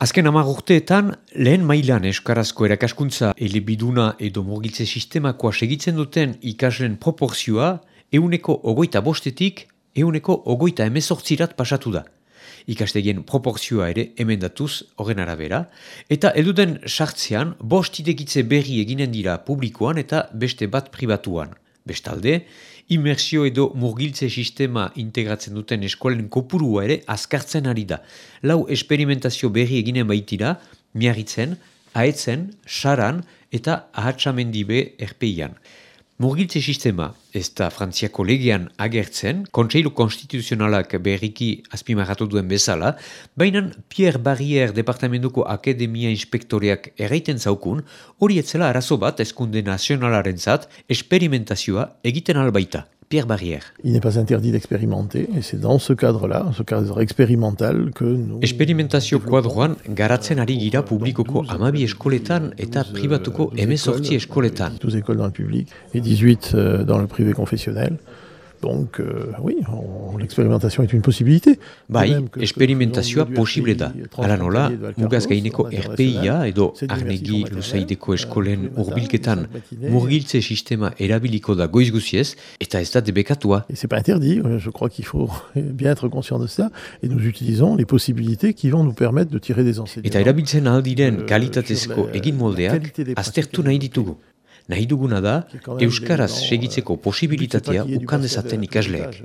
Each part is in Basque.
Azken hamar urteetan, lehen mailan Euskarazko erakaskuntza elebiduna edo murgiltze sistemakoa segitzen duten ikaslen proporzioa euneko ogoita bostetik euneko ogoita emezortzirat pasatu da. Ikastegien proporzioa ere emendatuz horren arabera, eta eduden sartzean bost idekitze berri eginen dira publikoan eta beste bat pribatuan. Bestalde, immersio edo murgiltze sistema integratzen duten eskolen kopurua ere azkartzen ari da. Lau esperimentazio berri eginen baitira, miarritzen, aetzen, saran eta ahatsamendibe erpeian. Murgiltze sistema ez da frantziako legean agertzen, kontseilu konstituzionalak berriki azpimarratu duen bezala, baina Pierre Barrière Departamentuko Akademia Inspektoreak erraiten zaukun, hori etzela arazo bat eskunde nazionalaren zat, esperimentazioa egiten albaita. Pierre Barrière. Il n'est pas interdit d'expérimenter, et c'est dans ce cadre-là, ce cadre expérimental, que nous... Experimentazio kuadroan garatzen ari gira publikoko amabi eskoletan eta privatuko emezortzi eskoletan. 12 écoles dans le public et 18 euh, dans le privé confessionnel. Donc, euh, oui, l'expérimentation est une possibilité. Bai, esperimentazioa posible da. Hala nola, mugaz gaineko RPIa edo arnegi luzaideko eskolen urbilketan murgiltze sistema erabiliko da goiz guziez, eta ez da debekatua. Et c'est pas interdit, je crois qu'il faut bien être conscient de ça, et nous utilisons les possibilités qui vont nous permettre de tirer des enseignements. Eta erabiltzen aldiren kalitatezko egin moldeak aztertu nahi ditugu. Nahi duguna da, Euskaraz segitzeko posibilitatea ukan dezaten ikasleak.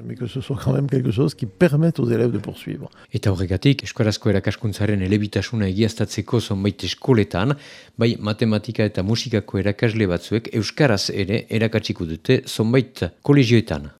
Eta horregatik, Euskarazko erakaskuntzaren elebitasuna egiaztatzeko zonbait eskoletan, bai matematika eta musikako erakasle batzuek Euskaraz ere erakatsiko dute zonbait kolegioetan.